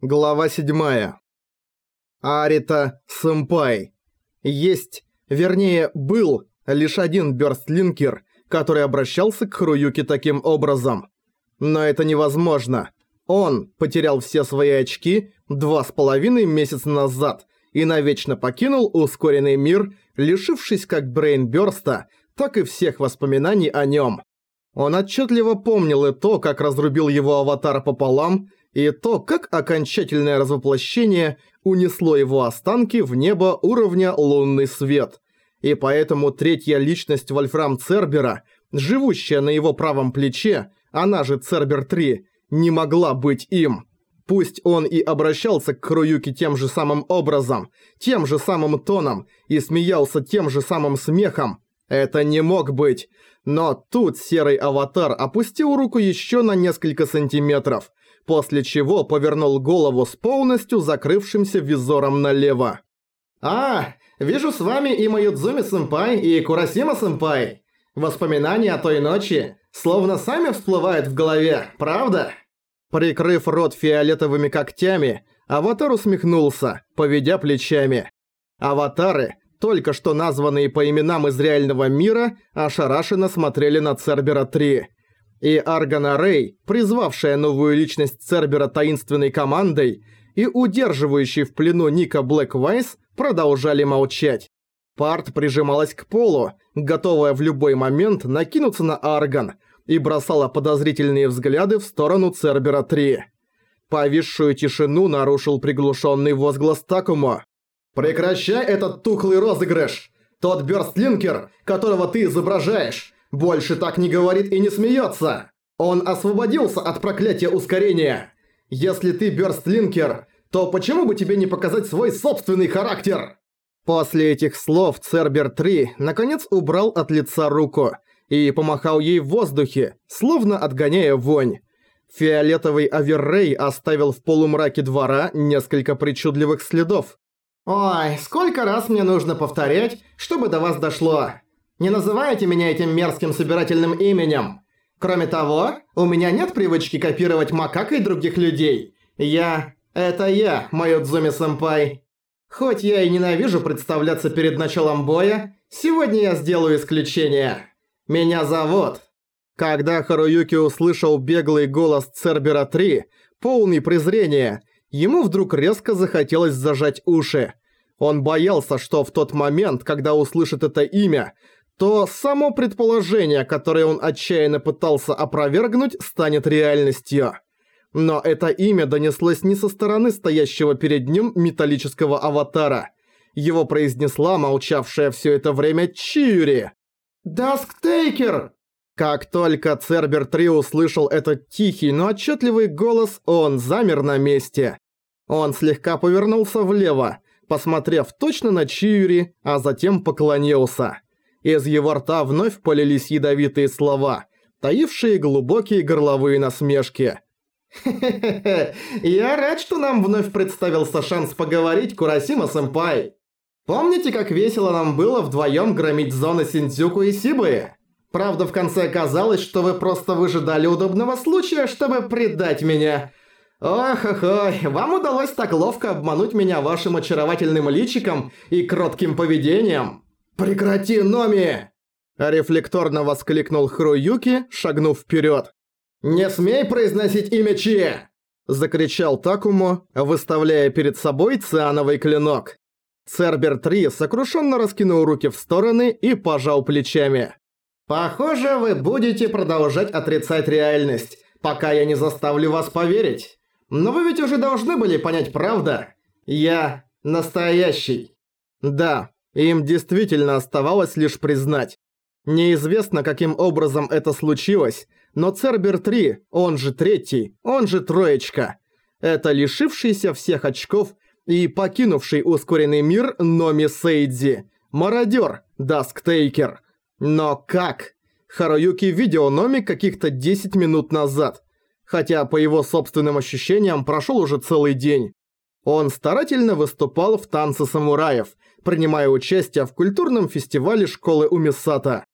Глава 7. Арита Сэмпай. Есть, вернее, был лишь один бёрстлинкер, который обращался к Хруюке таким образом. Но это невозможно. Он потерял все свои очки два с половиной месяца назад и навечно покинул ускоренный мир, лишившись как брейнбёрста, так и всех воспоминаний о нём. Он отчетливо помнил и то, как разрубил его аватар пополам, и то, как окончательное развоплощение унесло его останки в небо уровня лунный свет. И поэтому третья личность Вольфрам Цербера, живущая на его правом плече, она же Цербер-3, не могла быть им. Пусть он и обращался к Круюке тем же самым образом, тем же самым тоном и смеялся тем же самым смехом, это не мог быть. Но тут серый аватар опустил руку еще на несколько сантиметров, после чего повернул голову с полностью закрывшимся визором налево. «А, вижу с вами и Маюдзуми-сэмпай, и Курасима-сэмпай. Воспоминания о той ночи словно сами всплывают в голове, правда?» Прикрыв рот фиолетовыми когтями, аватар усмехнулся, поведя плечами. Аватары, только что названные по именам из реального мира, ошарашенно смотрели на Цербера-3 и Аргана Рэй, призвавшая новую личность Цербера таинственной командой и удерживающий в плену Ника Блэквайс, продолжали молчать. Парт прижималась к полу, готовая в любой момент накинуться на Арган, и бросала подозрительные взгляды в сторону Цербера-3. Повисшую тишину нарушил приглушенный возглас Такумо. «Прекращай этот тухлый розыгрыш! Тот бёрстлинкер, которого ты изображаешь, больше так не говорит и не смеется. Он освободился от проклятия ускорения. Если ты бёрстлинкер, то почему бы тебе не показать свой собственный характер? После этих слов Цербер-3 наконец убрал от лица руку и помахал ей в воздухе, словно отгоняя вонь. Фиолетовый Аверрей оставил в полумраке двора несколько причудливых следов. «Ой, сколько раз мне нужно повторять, чтобы до вас дошло? Не называйте меня этим мерзким собирательным именем. Кроме того, у меня нет привычки копировать макак и других людей. Я... Это я, Майодзуми-сэмпай. Хоть я и ненавижу представляться перед началом боя, сегодня я сделаю исключение. Меня зовут... Когда Харуюки услышал беглый голос Цербера-3, полный презрения, ему вдруг резко захотелось зажать уши. Он боялся, что в тот момент, когда услышит это имя, то само предположение, которое он отчаянно пытался опровергнуть, станет реальностью. Но это имя донеслось не со стороны стоящего перед ним металлического аватара. Его произнесла молчавшая все это время Чиури. «Дасктейкер!» Как только Цербер-3 услышал этот тихий, но отчетливый голос, он замер на месте. Он слегка повернулся влево, посмотрев точно на Чиури, а затем поклонился. Из его рта вновь полились ядовитые слова, таившие глубокие горловые насмешки. «Хе-хе-хе, я рад, что нам вновь представился шанс поговорить, Курасима-сэмпай. Помните, как весело нам было вдвоем громить зоны Синдзюку и Сибы? Правда, в конце оказалось, что вы просто выжидали удобного случая, чтобы предать меня. Ох-ох-ой, вам удалось так ловко обмануть меня вашим очаровательным личиком и кротким поведением». «Прекрати, Номи!» Рефлекторно воскликнул Хруюки, шагнув вперед. «Не смей произносить имя Чие!» Закричал Такумо, выставляя перед собой циановый клинок. Цербер-3 сокрушенно раскинул руки в стороны и пожал плечами. «Похоже, вы будете продолжать отрицать реальность, пока я не заставлю вас поверить. Но вы ведь уже должны были понять правда. Я настоящий». «Да, им действительно оставалось лишь признать. Неизвестно, каким образом это случилось, но Цербер-3, он же Третий, он же Троечка. Это лишившийся всех очков и покинувший ускоренный мир Номи Сейдзи, мародёр Дасктейкер. Но как? Харуюки видел Номи каких-то 10 минут назад, хотя по его собственным ощущениям прошел уже целый день. Он старательно выступал в танце самураев – принимая участие в культурном фестивале школы Умисата.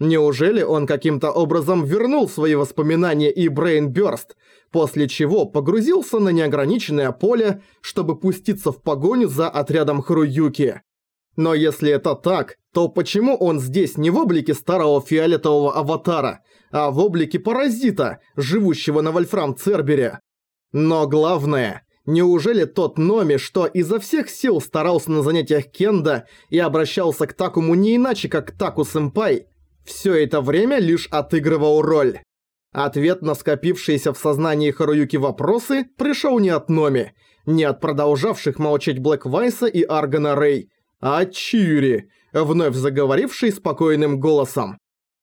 Неужели он каким-то образом вернул свои воспоминания и Брейнбёрст, после чего погрузился на неограниченное поле, чтобы пуститься в погоню за отрядом Харуюки? Но если это так, то почему он здесь не в облике старого фиолетового аватара, а в облике паразита, живущего на Вольфрам Цербере? Но главное, неужели тот Номи, что изо всех сил старался на занятиях Кенда и обращался к Такому не иначе, как к Таку-сэмпай, все это время лишь отыгрывал роль? Ответ на скопившиеся в сознании Харуюки вопросы пришел не от Номи, не от продолжавших молчать Блэк Вайса и Аргана Рэй, а Чири, вновь заговоривший спокойным голосом.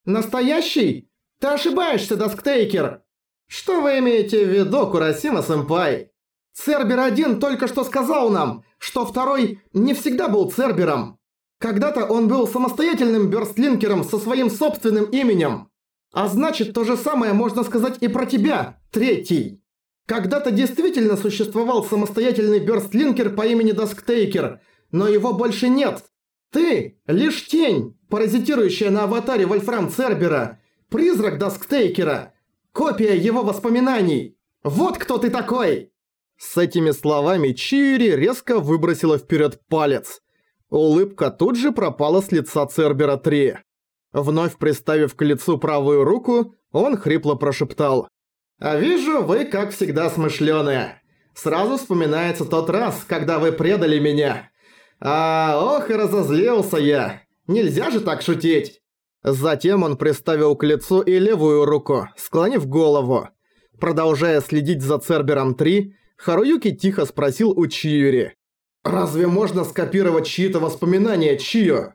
«Настоящий? Ты ошибаешься, Дасктейкер!» «Что вы имеете в виду, Курасима-сэмпай? Цербер-1 только что сказал нам, что второй не всегда был Цербером. Когда-то он был самостоятельным бёрстлинкером со своим собственным именем. А значит, то же самое можно сказать и про тебя, третий. Когда-то действительно существовал самостоятельный бёрстлинкер по имени Дасктейкер – но его больше нет. Ты – лишь тень, паразитирующая на аватаре Вольфрам Цербера, призрак Дасктейкера, копия его воспоминаний. Вот кто ты такой!» С этими словами Чири резко выбросила вперед палец. Улыбка тут же пропала с лица Цербера 3. Вновь приставив к лицу правую руку, он хрипло прошептал. «А вижу, вы, как всегда, смышлёные. Сразу вспоминается тот раз, когда вы предали меня. А, ох и разозлился я. Нельзя же так шутить. Затем он приставил к лицу и левую руку, склонив голову. Продолжая следить за Цербером 3, Харуюки тихо спросил у Чиюри. «Разве можно скопировать чьи-то воспоминания Чио?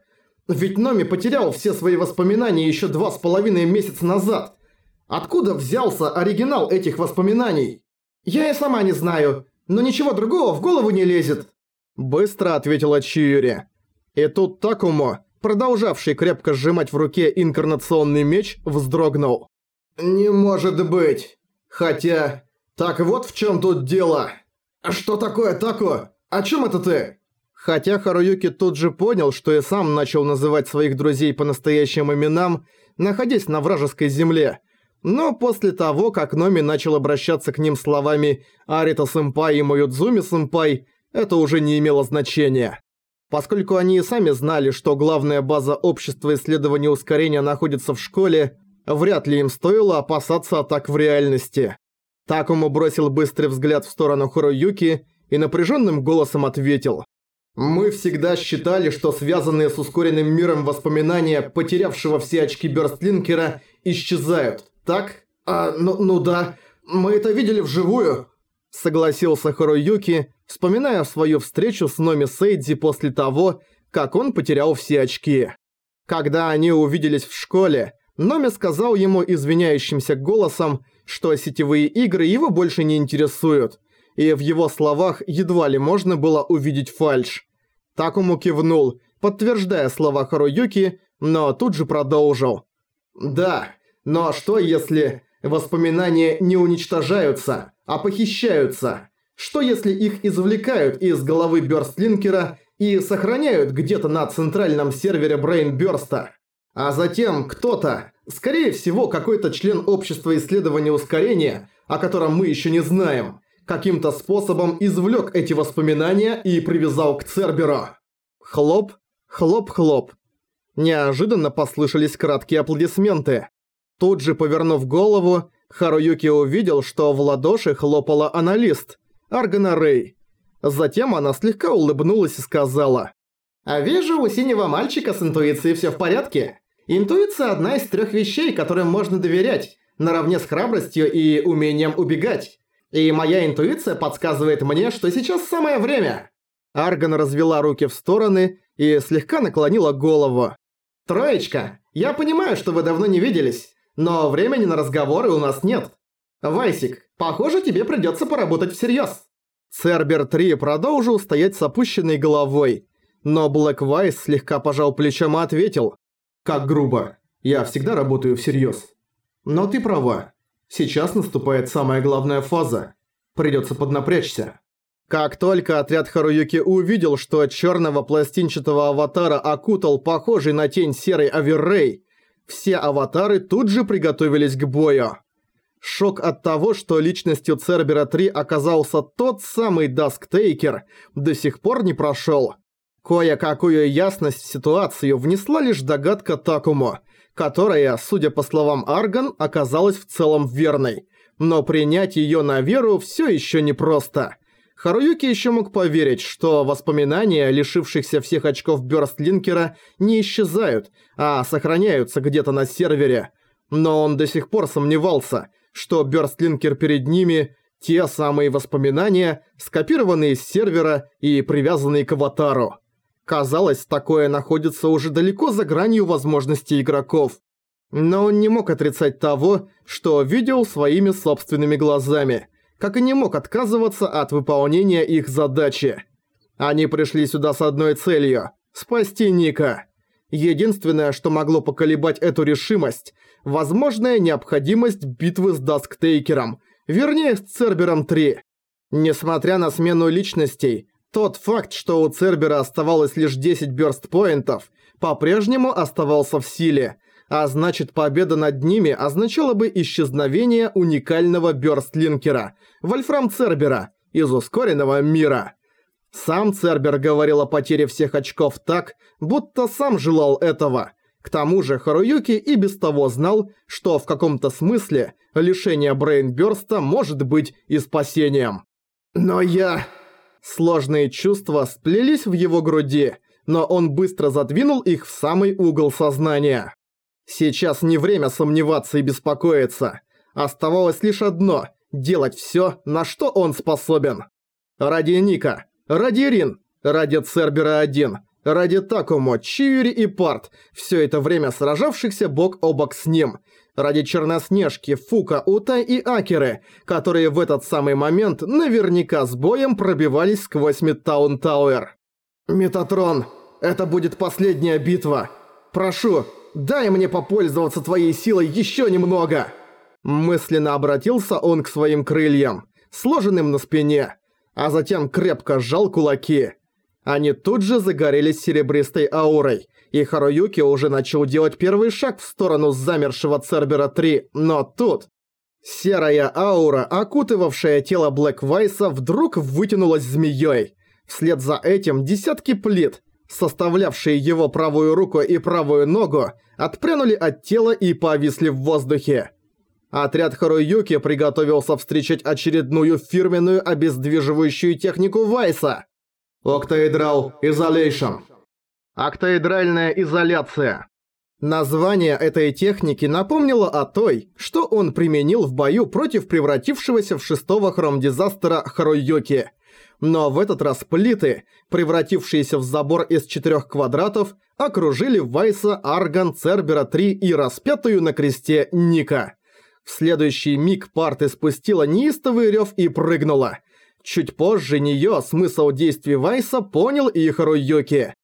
Ведь Номи потерял все свои воспоминания еще два с половиной месяца назад. Откуда взялся оригинал этих воспоминаний? Я и сама не знаю, но ничего другого в голову не лезет. Быстро ответила Чиюри. И тут Такумо, продолжавший крепко сжимать в руке инкарнационный меч, вздрогнул. «Не может быть! Хотя... Так вот в чем тут дело! Что такое, Таку? О чем это ты?» Хотя Харуюки тут же понял, что и сам начал называть своих друзей по настоящим именам, находясь на вражеской земле. Но после того, как Номи начал обращаться к ним словами «Арита-сэмпай» и «Маюдзуми-сэмпай», это уже не имело значения. Поскольку они и сами знали, что главная база общества исследования ускорения находится в школе, вряд ли им стоило опасаться атак в реальности. Такому бросил быстрый взгляд в сторону Хуруюки и напряженным голосом ответил. «Мы всегда считали, что связанные с ускоренным миром воспоминания потерявшего все очки Бёрстлинкера исчезают, так? А, ну, ну да, мы это видели вживую», — согласился Харуюки, вспоминая свою встречу с Номи Сейдзи после того, как он потерял все очки. Когда они увиделись в школе, Номи сказал ему извиняющимся голосом, что сетевые игры его больше не интересуют, и в его словах едва ли можно было увидеть фальшь. Такому кивнул, подтверждая слова Харуюки, но тут же продолжил. «Да, но что если воспоминания не уничтожаются, а похищаются?» Что если их извлекают из головы Бёрстлинкера и сохраняют где-то на центральном сервере Брейнбёрста? А затем кто-то, скорее всего какой-то член общества исследования ускорения, о котором мы еще не знаем, каким-то способом извлек эти воспоминания и привязал к Церберу. Хлоп, хлоп-хлоп. Неожиданно послышались краткие аплодисменты. Тут же, повернув голову, Харуюки увидел, что в ладоши хлопала аналист – Аргана Рэй. Затем она слегка улыбнулась и сказала. «А вижу, у синего мальчика с интуицией всё в порядке. Интуиция – одна из трёх вещей, которым можно доверять, наравне с храбростью и умением убегать. И моя интуиция подсказывает мне, что сейчас самое время». Арган развела руки в стороны и слегка наклонила голову. «Троечка, я понимаю, что вы давно не виделись, но времени на разговоры у нас нет. Вайсик, похоже, тебе придётся поработать всерьёз». Цербер-3 продолжил стоять с опущенной головой, но Блэк Вайс слегка пожал плечом и ответил. «Как грубо. Я всегда работаю всерьёз. Но ты права. Сейчас наступает самая главная фаза. Придётся поднапрячься». Как только отряд Харуюки увидел, что чёрного пластинчатого аватара окутал похожий на тень серый оверрей, все аватары тут же приготовились к бою. Шок от того, что личностью Цербера 3 оказался тот самый Дасктейкер, до сих пор не прошёл. Кое-какую ясность в ситуацию внесла лишь догадка Такумо, которая, судя по словам Арган, оказалась в целом верной. Но принять её на веру всё ещё непросто. Харуюки ещё мог поверить, что воспоминания, лишившихся всех очков Бёрстлинкера, не исчезают, а сохраняются где-то на сервере. Но он до сих пор сомневался, что Бёрстлинкер перед ними – те самые воспоминания, скопированные с сервера и привязанные к аватару. Казалось, такое находится уже далеко за гранью возможностей игроков. Но он не мог отрицать того, что видел своими собственными глазами, как и не мог отказываться от выполнения их задачи. Они пришли сюда с одной целью – спасти Ника. Единственное, что могло поколебать эту решимость – возможная необходимость битвы с Дасктейкером, вернее с Цербером 3. Несмотря на смену личностей, тот факт, что у Цербера оставалось лишь 10 бёрстпоинтов, по-прежнему оставался в силе, а значит победа над ними означала бы исчезновение уникального бёрстлинкера, Вольфрам Цербера, из ускоренного мира. Сам Цербер говорил о потере всех очков так, будто сам желал этого. К тому же Харуюки и без того знал, что в каком-то смысле лишение Брейнбёрста может быть и спасением. Но я... Сложные чувства сплелись в его груди, но он быстро задвинул их в самый угол сознания. Сейчас не время сомневаться и беспокоиться. Оставалось лишь одно – делать всё, на что он способен. Ради Ника, ради Рин, ради Цербера-1, ради Такумо, Чиури и Парт, все это время сражавшихся бок о бок с ним, ради Черноснежки, Фука, Ута и Акеры, которые в этот самый момент наверняка с боем пробивались сквозь Мидтаун Тауэр. «Метатрон, это будет последняя битва. Прошу, дай мне попользоваться твоей силой еще немного!» Мысленно обратился он к своим крыльям, сложенным на спине, а затем крепко сжал кулаки. Они тут же загорелись серебристой аурой, и Харуюки уже начал делать первый шаг в сторону замершего Цербера 3, но тут... Серая аура, окутывавшая тело Блэк Вайса, вдруг вытянулась змеей. Вслед за этим десятки плит, составлявшие его правую руку и правую ногу, отпрянули от тела и повисли в воздухе. Отряд Харуюки приготовился встречать очередную фирменную обездвиживающую технику Вайса. Octaedral Isolation. Октаэдральная изоляция. Название этой техники напомнило о той, что он применил в бою против превратившегося в шестого хромдизастера Харуюки. Но в этот раз плиты, превратившиеся в забор из четырех квадратов, окружили Вайса, Арган, Цербера 3 и распятую на кресте Ника. В следующий миг парты спустила неистовый рев и прыгнула. Чуть позже неё смысл действий Вайса понял и Харуюки.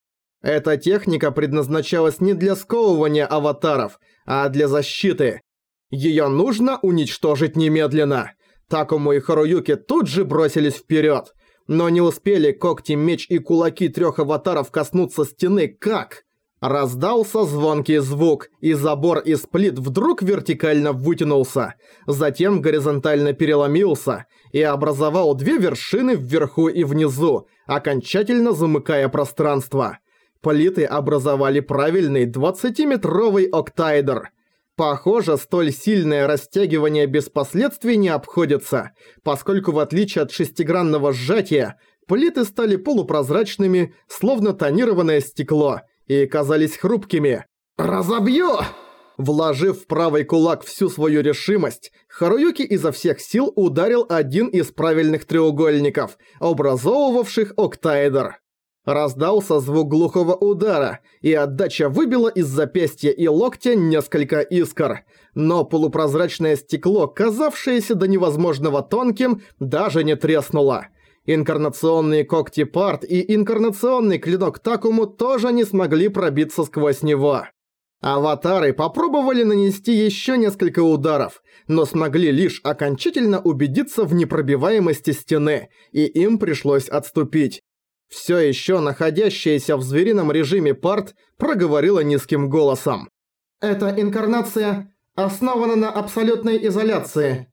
Эта техника предназначалась не для сковывания аватаров, а для защиты. Её нужно уничтожить немедленно. Такому и Харуюки тут же бросились вперёд. Но не успели когти, меч и кулаки трёх аватаров коснуться стены как... Раздался звонкий звук, и забор из плит вдруг вертикально вытянулся, затем горизонтально переломился и образовал две вершины вверху и внизу, окончательно замыкая пространство. Плиты образовали правильный 20-метровый октайдер. Похоже, столь сильное растягивание без последствий не обходится, поскольку в отличие от шестигранного сжатия, плиты стали полупрозрачными, словно тонированное стекло – и казались хрупкими. «Разобью!» Вложив в правый кулак всю свою решимость, Харуюки изо всех сил ударил один из правильных треугольников, образовывавших октаэдр. Раздался звук глухого удара, и отдача выбила из запястья и локтя несколько искр. Но полупрозрачное стекло, казавшееся до невозможного тонким, даже не треснуло. Инкарнационные когти Парт и инкарнационный клинок Такому тоже не смогли пробиться сквозь него. Аватары попробовали нанести еще несколько ударов, но смогли лишь окончательно убедиться в непробиваемости стены, и им пришлось отступить. Все еще находящаяся в зверином режиме Парт проговорила низким голосом. Эта инкарнация основана на абсолютной изоляции.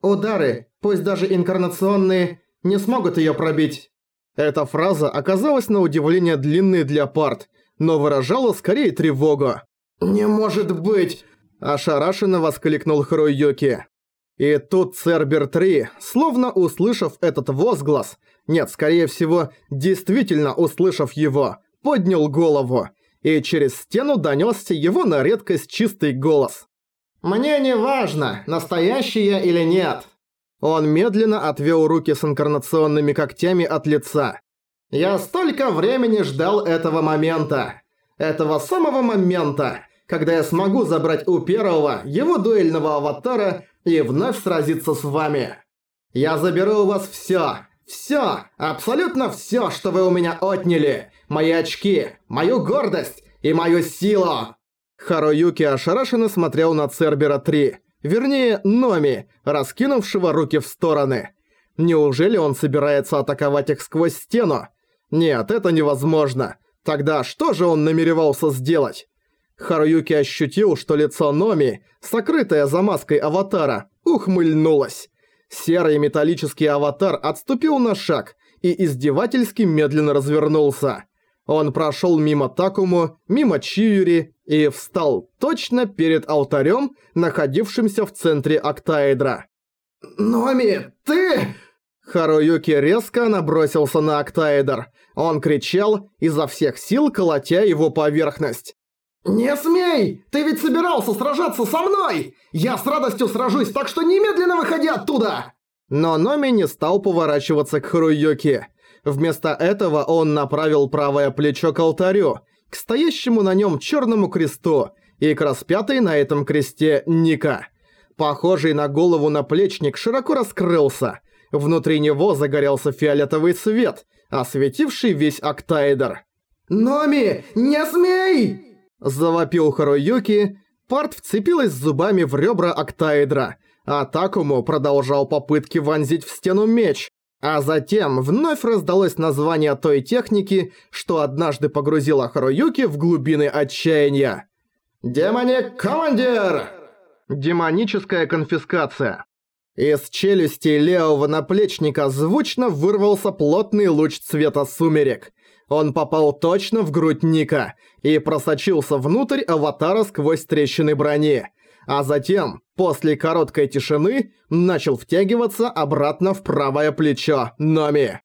Удары, пусть даже инкарнационные, не смогут её пробить. Эта фраза оказалась на удивление длинной для парт, но выражала скорее тревогу. «Не может быть!» – ошарашенно воскликнул Харуюки. И тут Цербер-3, словно услышав этот возглас, нет, скорее всего, действительно услышав его, поднял голову, и через стену донёсся его на редкость чистый голос. «Мне не важно, настоящий я или нет». Он медленно отвёл руки с инкарнационными когтями от лица. «Я столько времени ждал этого момента. Этого самого момента, когда я смогу забрать у первого его дуэльного аватара и вновь сразиться с вами. Я заберу у вас всё, всё, абсолютно всё, что вы у меня отняли. Мои очки, мою гордость и мою силу!» Харуюки ошарашенно смотрел на Цербера-3, вернее, Номи, раскинувшего руки в стороны. Неужели он собирается атаковать их сквозь стену? Нет, это невозможно. Тогда что же он намеревался сделать? Харуюки ощутил, что лицо Номи, сокрытое за маской аватара, ухмыльнулось. Серый металлический аватар отступил на шаг и издевательски медленно развернулся. Он прошел мимо Такому, мимо Чиюри и встал точно перед алтарем, находившимся в центре октаэдра. «Номи, ты...» Харуюки резко набросился на октаэдр. Он кричал, изо всех сил колотя его поверхность. «Не смей! Ты ведь собирался сражаться со мной! Я с радостью сражусь, так что немедленно выходи оттуда!» Но Номи не стал поворачиваться к Харуюки. Вместо этого он направил правое плечо к алтарю, к стоящему на нем черному кресту и к распятой на этом кресте Ника. Похожий на голову наплечник широко раскрылся. Внутри него загорелся фиолетовый свет, осветивший весь октаэдр. «Номи, не смей!» Завопил Харуюки, Парт вцепилась зубами в ребра октаэдра, а Такому продолжал попытки вонзить в стену меч, а затем вновь раздалось название той техники, что однажды погрузила Харуюки в глубины отчаяния. «Демоник-командир!» Демоническая конфискация. Из челюсти левого наплечника звучно вырвался плотный луч цвета сумерек. Он попал точно в грудь Ника и просочился внутрь аватара сквозь трещины брони. А затем, после короткой тишины, начал втягиваться обратно в правое плечо Номи.